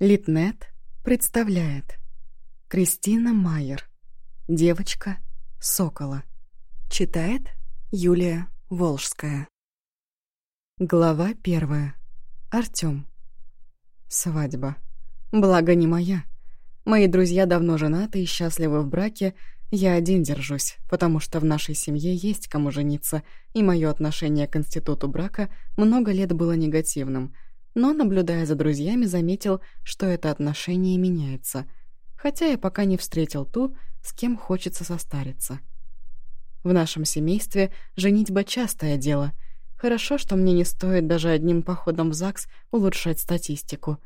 Литнет представляет. Кристина Майер. Девочка Сокола. Читает Юлия Волжская. Глава первая. Артём. Свадьба. Благо не моя. Мои друзья давно женаты и счастливы в браке, я один держусь, потому что в нашей семье есть кому жениться, и мое отношение к институту брака много лет было негативным — но, наблюдая за друзьями, заметил, что это отношение меняется, хотя я пока не встретил ту, с кем хочется состариться. В нашем семействе женитьба частое дело. Хорошо, что мне не стоит даже одним походом в ЗАГС улучшать статистику.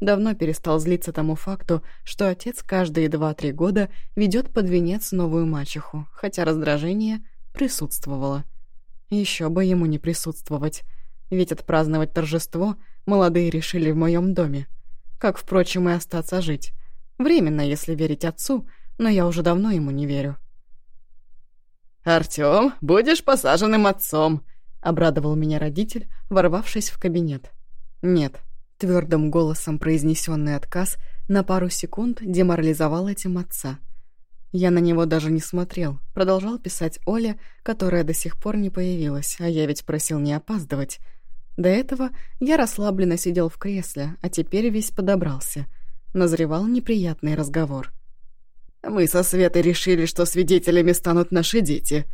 Давно перестал злиться тому факту, что отец каждые два-три года ведет под венец новую мачеху, хотя раздражение присутствовало. Еще бы ему не присутствовать, ведь отпраздновать торжество — молодые решили в моем доме. Как, впрочем, и остаться жить. Временно, если верить отцу, но я уже давно ему не верю. «Артём, будешь посаженным отцом!» — обрадовал меня родитель, ворвавшись в кабинет. «Нет», — твердым голосом произнесенный отказ на пару секунд деморализовал этим отца. Я на него даже не смотрел, продолжал писать Оле, которая до сих пор не появилась, а я ведь просил не опаздывать — до этого я расслабленно сидел в кресле, а теперь весь подобрался. Назревал неприятный разговор. «Мы со Светой решили, что свидетелями станут наши дети».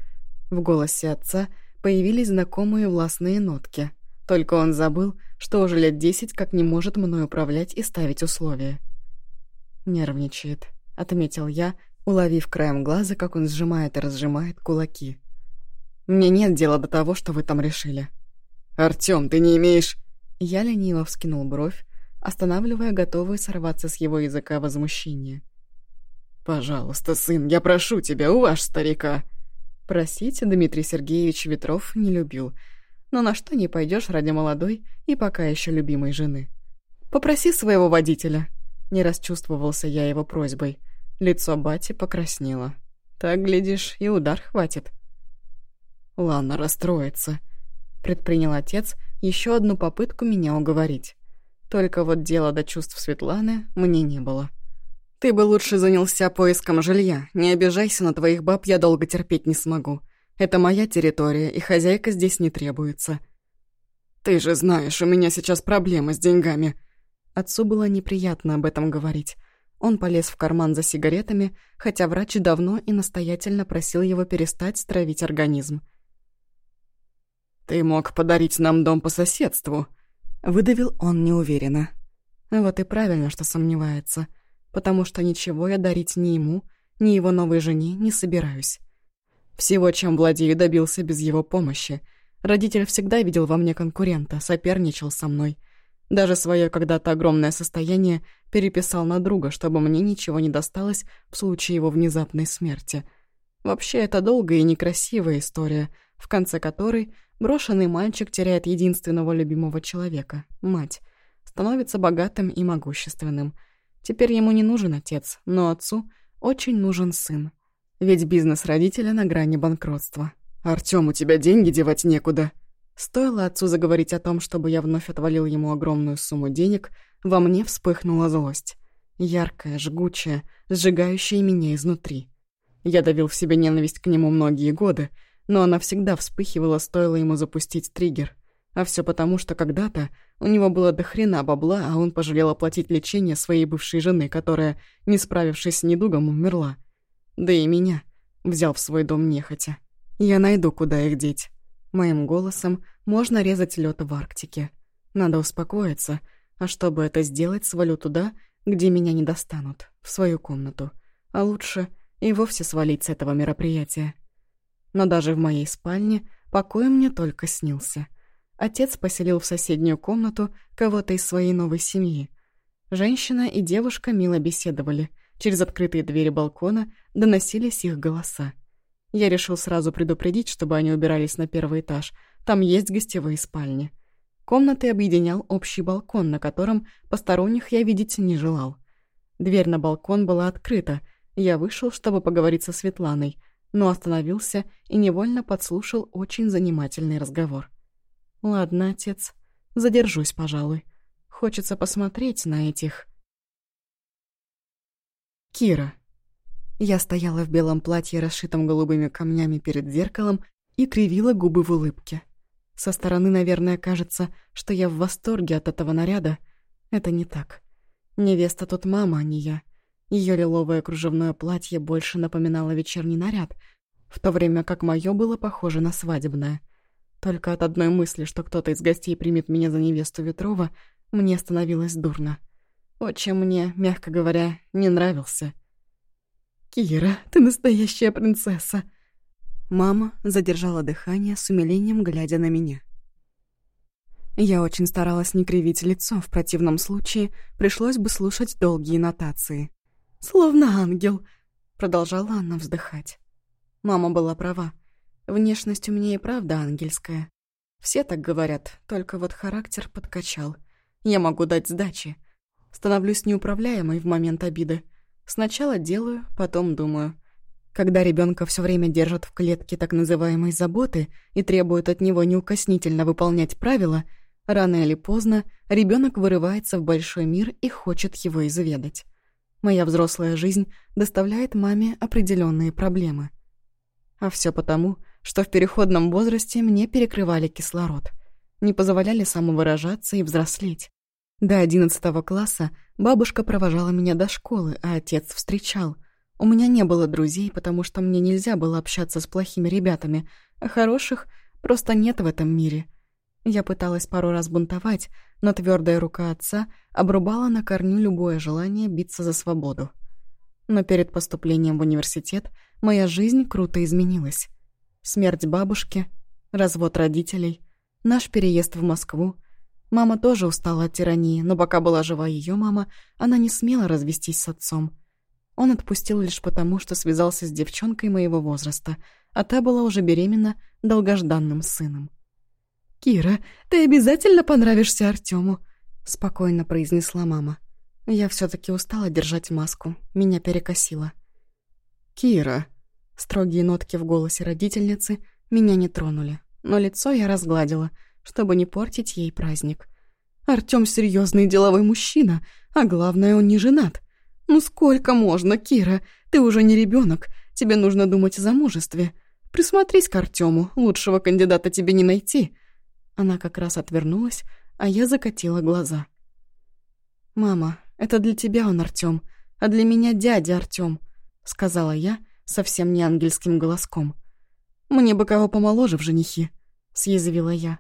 В голосе отца появились знакомые властные нотки. Только он забыл, что уже лет десять как не может мной управлять и ставить условия. «Нервничает», — отметил я, уловив краем глаза, как он сжимает и разжимает кулаки. «Мне нет дела до того, что вы там решили. «Артём, ты не имеешь...» Я лениво вскинул бровь, останавливая готовый сорваться с его языка возмущение. «Пожалуйста, сын, я прошу тебя, уваж старика!» Просить Дмитрий Сергеевич Ветров не любил, но на что не пойдешь ради молодой и пока еще любимой жены. «Попроси своего водителя!» Не расчувствовался я его просьбой. Лицо бати покраснело. «Так, глядишь, и удар хватит». Лана расстроится предпринял отец еще одну попытку меня уговорить. Только вот дела до чувств Светланы мне не было. «Ты бы лучше занялся поиском жилья. Не обижайся на твоих баб, я долго терпеть не смогу. Это моя территория, и хозяйка здесь не требуется». «Ты же знаешь, у меня сейчас проблемы с деньгами». Отцу было неприятно об этом говорить. Он полез в карман за сигаретами, хотя врач давно и настоятельно просил его перестать стравить организм. «Ты мог подарить нам дом по соседству», — выдавил он неуверенно. Вот и правильно, что сомневается, потому что ничего я дарить ни ему, ни его новой жене не собираюсь. Всего, чем владею, добился без его помощи. Родитель всегда видел во мне конкурента, соперничал со мной. Даже свое когда-то огромное состояние переписал на друга, чтобы мне ничего не досталось в случае его внезапной смерти. Вообще, это долгая и некрасивая история, в конце которой Брошенный мальчик теряет единственного любимого человека — мать. Становится богатым и могущественным. Теперь ему не нужен отец, но отцу очень нужен сын. Ведь бизнес родителя на грани банкротства. «Артём, у тебя деньги девать некуда». Стоило отцу заговорить о том, чтобы я вновь отвалил ему огромную сумму денег, во мне вспыхнула злость. Яркая, жгучая, сжигающая меня изнутри. Я давил в себе ненависть к нему многие годы, но она всегда вспыхивала, стоило ему запустить триггер. А все потому, что когда-то у него было до хрена бабла, а он пожалел оплатить лечение своей бывшей жены, которая, не справившись с недугом, умерла. Да и меня взял в свой дом нехотя. Я найду, куда их деть. Моим голосом можно резать лед в Арктике. Надо успокоиться, а чтобы это сделать, свалю туда, где меня не достанут, в свою комнату. А лучше и вовсе свалить с этого мероприятия но даже в моей спальне покой мне только снился. Отец поселил в соседнюю комнату кого-то из своей новой семьи. Женщина и девушка мило беседовали. Через открытые двери балкона доносились их голоса. Я решил сразу предупредить, чтобы они убирались на первый этаж. Там есть гостевые спальни. Комнаты объединял общий балкон, на котором посторонних я видеть не желал. Дверь на балкон была открыта. Я вышел, чтобы поговорить со Светланой, но остановился и невольно подслушал очень занимательный разговор. «Ладно, отец, задержусь, пожалуй. Хочется посмотреть на этих Кира. Я стояла в белом платье, расшитом голубыми камнями перед зеркалом, и кривила губы в улыбке. Со стороны, наверное, кажется, что я в восторге от этого наряда. Это не так. Невеста тут мама, а не я. Ее лиловое кружевное платье больше напоминало вечерний наряд, в то время как мое было похоже на свадебное. Только от одной мысли, что кто-то из гостей примет меня за невесту Ветрова, мне становилось дурно. Отчим мне, мягко говоря, не нравился. «Кира, ты настоящая принцесса!» Мама задержала дыхание с умилением, глядя на меня. Я очень старалась не кривить лицо, в противном случае пришлось бы слушать долгие нотации. «Словно ангел», — продолжала она вздыхать. Мама была права. Внешность у меня и правда ангельская. Все так говорят, только вот характер подкачал. Я могу дать сдачи. Становлюсь неуправляемой в момент обиды. Сначала делаю, потом думаю. Когда ребенка все время держат в клетке так называемой заботы и требуют от него неукоснительно выполнять правила — Рано или поздно ребенок вырывается в большой мир и хочет его изведать. Моя взрослая жизнь доставляет маме определенные проблемы. А все потому, что в переходном возрасте мне перекрывали кислород, не позволяли самовыражаться и взрослеть. До одиннадцатого класса бабушка провожала меня до школы, а отец встречал. У меня не было друзей, потому что мне нельзя было общаться с плохими ребятами, а хороших просто нет в этом мире — я пыталась пару раз бунтовать, но твердая рука отца обрубала на корню любое желание биться за свободу. Но перед поступлением в университет моя жизнь круто изменилась. Смерть бабушки, развод родителей, наш переезд в Москву. Мама тоже устала от тирании, но пока была жива ее мама, она не смела развестись с отцом. Он отпустил лишь потому, что связался с девчонкой моего возраста, а та была уже беременна долгожданным сыном. «Кира, ты обязательно понравишься Артему», — спокойно произнесла мама. Я все таки устала держать маску, меня перекосило. «Кира», — строгие нотки в голосе родительницы меня не тронули, но лицо я разгладила, чтобы не портить ей праздник. Артём серьезный деловой мужчина, а главное, он не женат. Ну сколько можно, Кира? Ты уже не ребенок, тебе нужно думать о замужестве. Присмотрись к Артему, лучшего кандидата тебе не найти». Она как раз отвернулась, а я закатила глаза. «Мама, это для тебя он, Артём, а для меня дядя Артём», — сказала я совсем не ангельским голоском. «Мне бы кого помоложе в женихи», — съязвила я.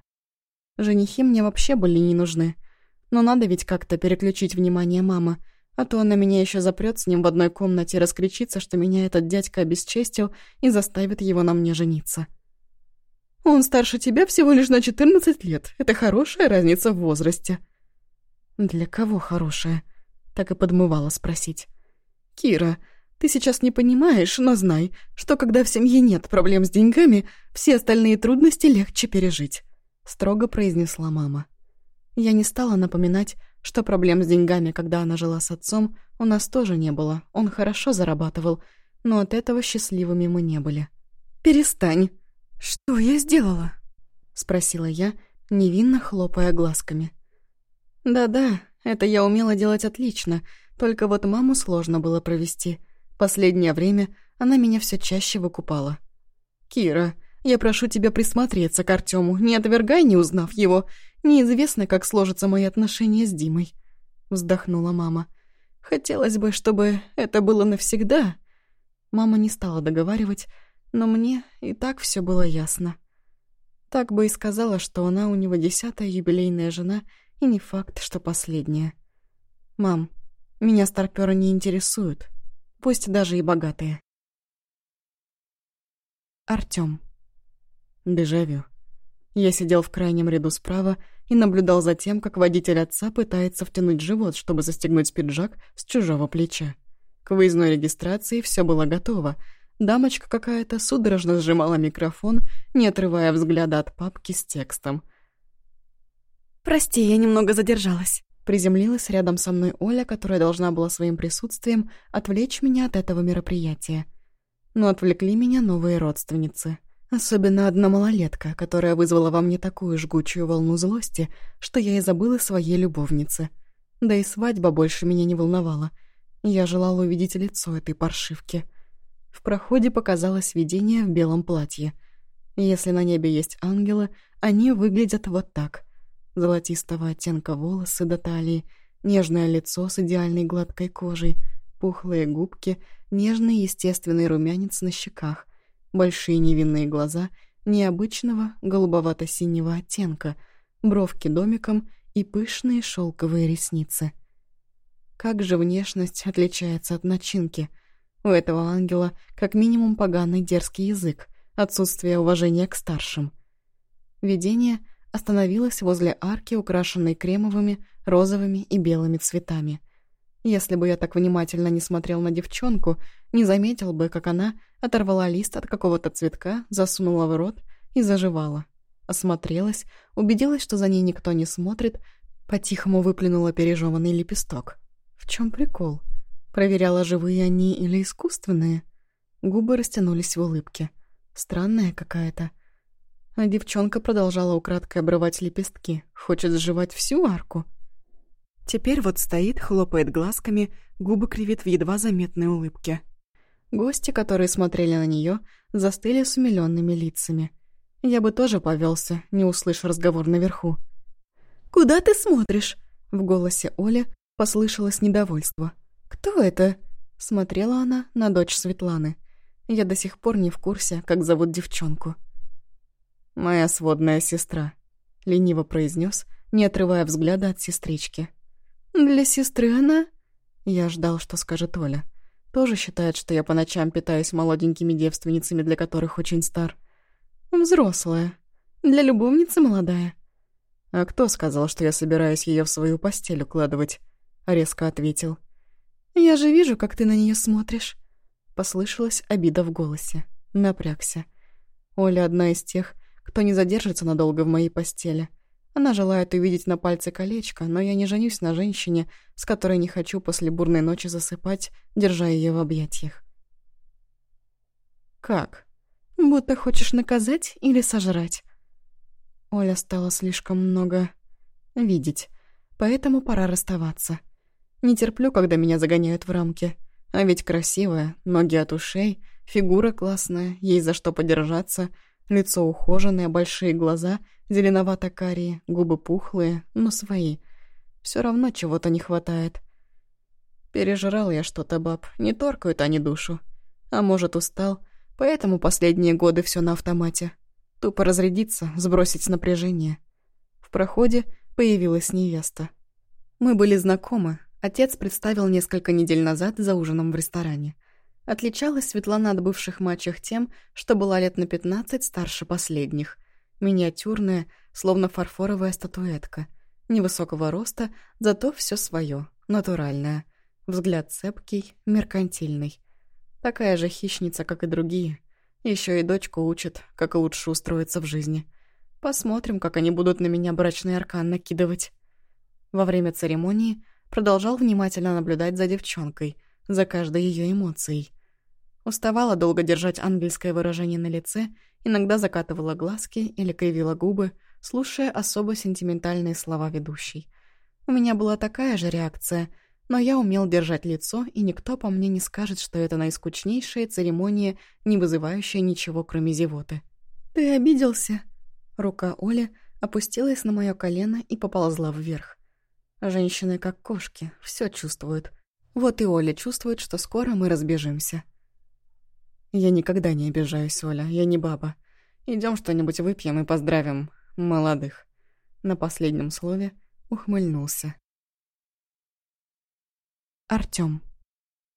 «Женихи мне вообще были не нужны, но надо ведь как-то переключить внимание мамы, а то она меня еще запрет с ним в одной комнате и раскричится, что меня этот дядька обесчестил и заставит его на мне жениться». Он старше тебя всего лишь на 14 лет. Это хорошая разница в возрасте». «Для кого хорошая?» Так и подмывала спросить. «Кира, ты сейчас не понимаешь, но знай, что когда в семье нет проблем с деньгами, все остальные трудности легче пережить», — строго произнесла мама. Я не стала напоминать, что проблем с деньгами, когда она жила с отцом, у нас тоже не было. Он хорошо зарабатывал, но от этого счастливыми мы не были. «Перестань!» «Что я сделала?» — спросила я, невинно хлопая глазками. «Да-да, это я умела делать отлично, только вот маму сложно было провести. Последнее время она меня все чаще выкупала. «Кира, я прошу тебя присмотреться к Артему, не отвергай, не узнав его. Неизвестно, как сложатся мои отношения с Димой», — вздохнула мама. «Хотелось бы, чтобы это было навсегда». Мама не стала договаривать, но мне и так все было ясно. Так бы и сказала, что она у него десятая юбилейная жена, и не факт, что последняя. «Мам, меня старпёры не интересуют, пусть даже и богатые». Артём. Дежавю. Я сидел в крайнем ряду справа и наблюдал за тем, как водитель отца пытается втянуть живот, чтобы застегнуть пиджак с чужого плеча. К выездной регистрации все было готово, Дамочка какая-то судорожно сжимала микрофон, не отрывая взгляда от папки с текстом. «Прости, я немного задержалась». Приземлилась рядом со мной Оля, которая должна была своим присутствием отвлечь меня от этого мероприятия. Но отвлекли меня новые родственницы. Особенно одна малолетка, которая вызвала во мне такую жгучую волну злости, что я и забыла своей любовнице. Да и свадьба больше меня не волновала — Я желала увидеть лицо этой паршивки. В проходе показалось видение в белом платье. Если на небе есть ангелы, они выглядят вот так. Золотистого оттенка волосы до талии, нежное лицо с идеальной гладкой кожей, пухлые губки, нежный естественный румянец на щеках, большие невинные глаза необычного голубовато-синего оттенка, бровки домиком и пышные шелковые ресницы. Как же внешность отличается от начинки? У этого ангела как минимум поганый дерзкий язык, отсутствие уважения к старшим. Видение остановилось возле арки, украшенной кремовыми, розовыми и белыми цветами. Если бы я так внимательно не смотрел на девчонку, не заметил бы, как она оторвала лист от какого-то цветка, засунула в рот и заживала. Осмотрелась, убедилась, что за ней никто не смотрит, по-тихому выплюнула пережеванный лепесток. В чем прикол? Проверяла, живые они или искусственные? Губы растянулись в улыбке. Странная какая-то. А девчонка продолжала украдкой обрывать лепестки. Хочет сживать всю арку. Теперь вот стоит, хлопает глазками, губы кривит в едва заметной улыбке. Гости, которые смотрели на нее, застыли с умиленными лицами. Я бы тоже повелся, не услышав разговор наверху. «Куда ты смотришь?» В голосе Оли послышалось недовольство. «Кто это?» Смотрела она на дочь Светланы. Я до сих пор не в курсе, как зовут девчонку. «Моя сводная сестра», — лениво произнес, не отрывая взгляда от сестрички. «Для сестры она...» Я ждал, что скажет Оля. Тоже считает, что я по ночам питаюсь молоденькими девственницами, для которых очень стар. Взрослая. Для любовницы молодая. А кто сказал, что я собираюсь ее в свою постель укладывать? Резко ответил. Я же вижу, как ты на нее смотришь. Послышалась обида в голосе. Напрягся. Оля одна из тех, кто не задержится надолго в моей постели. Она желает увидеть на пальце колечко, но я не женюсь на женщине, с которой не хочу после бурной ночи засыпать, держа ее в объятиях. «Как? Будто хочешь наказать или сожрать?» Оля стала слишком много видеть, поэтому пора расставаться. Не терплю, когда меня загоняют в рамки. А ведь красивая, ноги от ушей, фигура классная, ей за что подержаться, лицо ухоженное, большие глаза, зеленовато-карие, губы пухлые, но свои. Все равно чего-то не хватает. Пережрал я что-то, баб, не торкают они душу. А может, устал, поэтому последние годы все на автомате. Тупо разрядиться, сбросить напряжение. В проходе появилась невеста. Мы были знакомы, Отец представил несколько недель назад за ужином в ресторане. Отличалась Светлана от бывших мачех тем, что была лет на пятнадцать старше последних. Миниатюрная, словно фарфоровая статуэтка. Невысокого роста, зато все свое, натуральное. Взгляд цепкий, меркантильный. Такая же хищница, как и другие. Еще и дочку учит, как лучше устроиться в жизни. Посмотрим, как они будут на меня брачный аркан накидывать. Во время церемонии продолжал внимательно наблюдать за девчонкой, за каждой ее эмоцией. Уставала долго держать ангельское выражение на лице, иногда закатывала глазки или кривила губы, слушая особо сентиментальные слова ведущей. У меня была такая же реакция, но я умел держать лицо, и никто по мне не скажет, что это наискучнейшая церемония, не вызывающая ничего, кроме зевоты. «Ты обиделся?» Рука Оли опустилась на мое колено и поползла вверх. Женщины как кошки, все чувствуют. Вот и Оля чувствует, что скоро мы разбежимся. Я никогда не обижаюсь, Оля, я не баба. Идем что-нибудь выпьем и поздравим молодых. На последнем слове ухмыльнулся. Артём.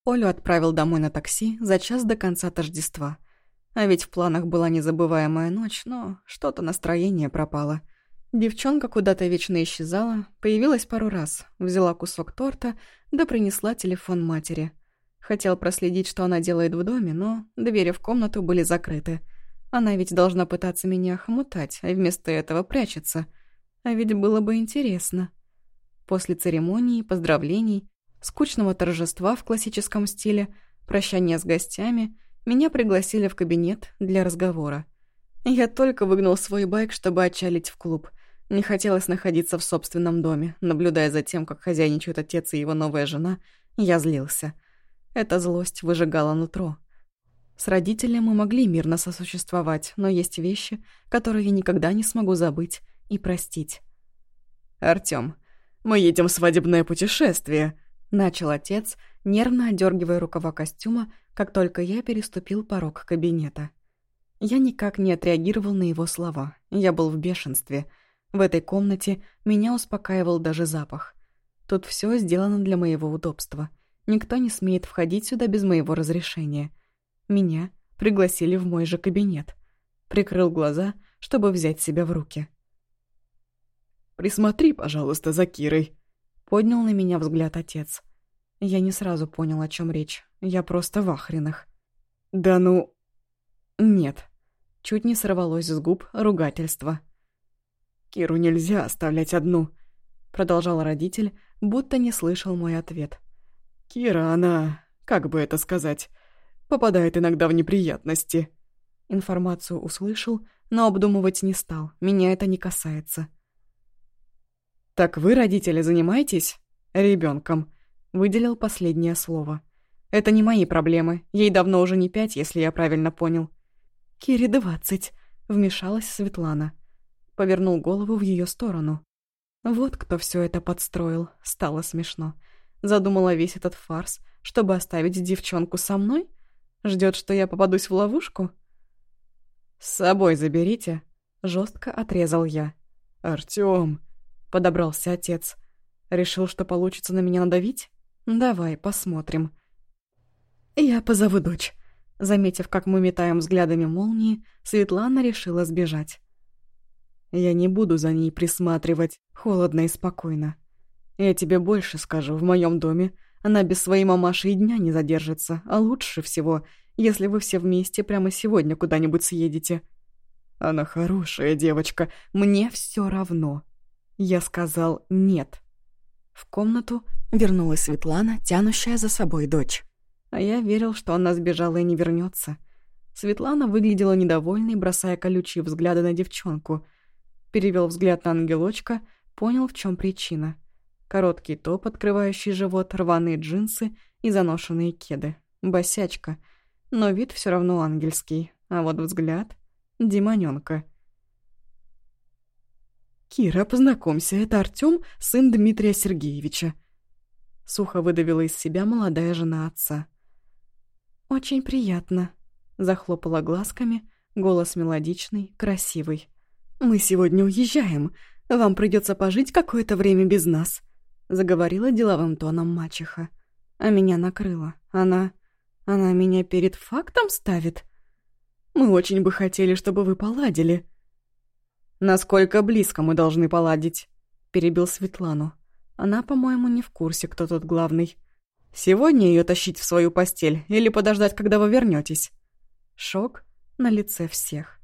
Олю отправил домой на такси за час до конца Тождества. А ведь в планах была незабываемая ночь, но что-то настроение пропало. Девчонка куда-то вечно исчезала, появилась пару раз, взяла кусок торта, да принесла телефон матери. Хотел проследить, что она делает в доме, но двери в комнату были закрыты. Она ведь должна пытаться меня хомутать, а вместо этого прячется. А ведь было бы интересно. После церемонии, поздравлений, скучного торжества в классическом стиле, прощания с гостями, меня пригласили в кабинет для разговора. Я только выгнал свой байк, чтобы отчалить в клуб — не хотелось находиться в собственном доме, наблюдая за тем, как хозяйничают отец и его новая жена, Я злился. Эта злость выжигала нутро. С родителями мы могли мирно сосуществовать, но есть вещи, которые я никогда не смогу забыть и простить. «Артём, мы едем в свадебное путешествие», — начал отец, нервно одергивая рукава костюма, как только я переступил порог кабинета. Я никак не отреагировал на его слова. Я был в бешенстве. В этой комнате меня успокаивал даже запах. Тут все сделано для моего удобства. Никто не смеет входить сюда без моего разрешения. Меня пригласили в мой же кабинет. Прикрыл глаза, чтобы взять себя в руки. «Присмотри, пожалуйста, за Кирой», — поднял на меня взгляд отец. Я не сразу понял, о чем речь. Я просто в охренах. «Да ну...» «Нет». Чуть не сорвалось с губ ругательство. «Киру нельзя оставлять одну», — продолжал родитель, будто не слышал мой ответ. «Кира, она... как бы это сказать? Попадает иногда в неприятности». Информацию услышал, но обдумывать не стал. Меня это не касается. «Так вы, родители, занимаетесь ребенком? выделил последнее слово. Это не мои проблемы. Ей давно уже не пять, если я правильно понял. «Кире двадцать», — вмешалась Светлана. Повернул голову в ее сторону. Вот кто все это подстроил. Стало смешно. Задумала весь этот фарс, чтобы оставить девчонку со мной? Ждет, что я попадусь в ловушку? «С собой заберите», — жестко отрезал я. «Артём», — подобрался отец. «Решил, что получится на меня надавить? Давай, посмотрим». «Я позову дочь». Заметив, как мы метаем взглядами молнии, Светлана решила сбежать. «Я не буду за ней присматривать, холодно и спокойно. Я тебе больше скажу, в моем доме она без своей мамаши и дня не задержится, а лучше всего, если вы все вместе прямо сегодня куда-нибудь съедете. Она хорошая девочка, мне все равно». Я сказал «нет». В комнату вернулась Светлана, тянущая за собой дочь. А я верил, что она сбежала и не вернется. Светлана выглядела недовольной, бросая колючие взгляды на девчонку. Перевел взгляд на ангелочка, понял, в чем причина. Короткий топ, открывающий живот, рваные джинсы и заношенные кеды. Босячка. Но вид все равно ангельский. А вот взгляд — демонёнка. «Кира, познакомься, это Артём, сын Дмитрия Сергеевича». Сухо выдавила из себя молодая жена отца. «Очень приятно», — захлопала глазками, голос мелодичный, красивый. «Мы сегодня уезжаем. Вам придется пожить какое-то время без нас», — заговорила деловым тоном мачеха. А меня накрыло. Она... она меня перед фактом ставит? «Мы очень бы хотели, чтобы вы поладили». «Насколько близко мы должны поладить?» — перебил Светлану. Она, по-моему, не в курсе, кто тут главный. Сегодня ее тащить в свою постель или подождать, когда вы вернетесь? Шок на лице всех.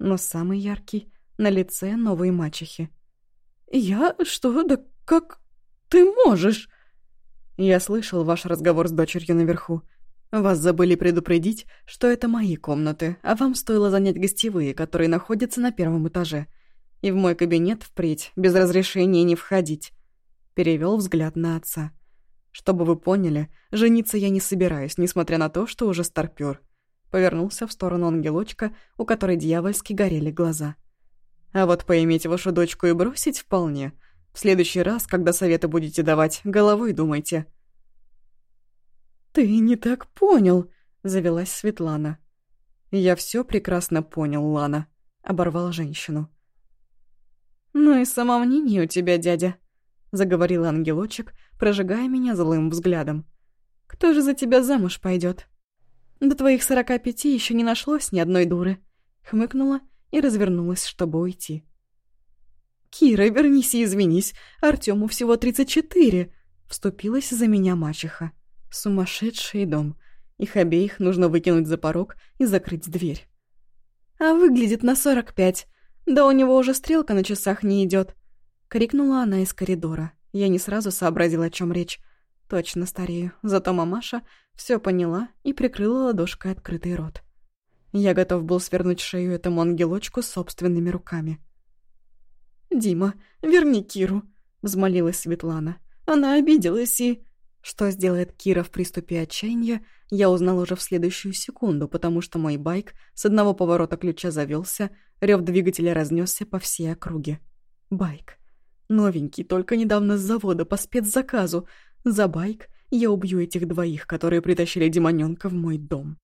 Но самый яркий — на лице новой мачехи. «Я? Что? Да как ты можешь?» «Я слышал ваш разговор с дочерью наверху. Вас забыли предупредить, что это мои комнаты, а вам стоило занять гостевые, которые находятся на первом этаже. И в мой кабинет впредь без разрешения не входить». Перевел взгляд на отца. Чтобы вы поняли, жениться я не собираюсь, несмотря на то, что уже старпёр. Повернулся в сторону ангелочка, у которой дьявольски горели глаза. А вот поиметь вашу дочку и бросить вполне. В следующий раз, когда советы будете давать, головой думайте. «Ты не так понял», — завелась Светлана. «Я все прекрасно понял, Лана», — оборвал женщину. «Ну и самомнение у тебя, дядя», — заговорил ангелочек, прожигая меня злым взглядом. «Кто же за тебя замуж пойдет? До твоих сорока пяти еще не нашлось ни одной дуры», — хмыкнула и развернулась, чтобы уйти. «Кира, вернись и извинись, Артему всего тридцать четыре», — вступилась за меня мачеха. Сумасшедший дом. Их обеих нужно выкинуть за порог и закрыть дверь. «А выглядит на сорок пять. Да у него уже стрелка на часах не идет. — крикнула она из коридора. Я не сразу сообразила, о чем речь. Точно старею. Зато мамаша все поняла и прикрыла ладошкой открытый рот. Я готов был свернуть шею этому ангелочку собственными руками. «Дима, верни Киру», — взмолилась Светлана. «Она обиделась и...» Что сделает Кира в приступе отчаяния, я узнал уже в следующую секунду, потому что мой байк с одного поворота ключа завелся, рев двигателя разнесся по всей округе. Байк. Новенький, только недавно с завода, по спецзаказу. За байк я убью этих двоих, которые притащили демонёнка в мой дом.